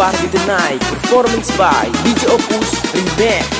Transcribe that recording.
to the party tonight Performance by DJ Opus Remix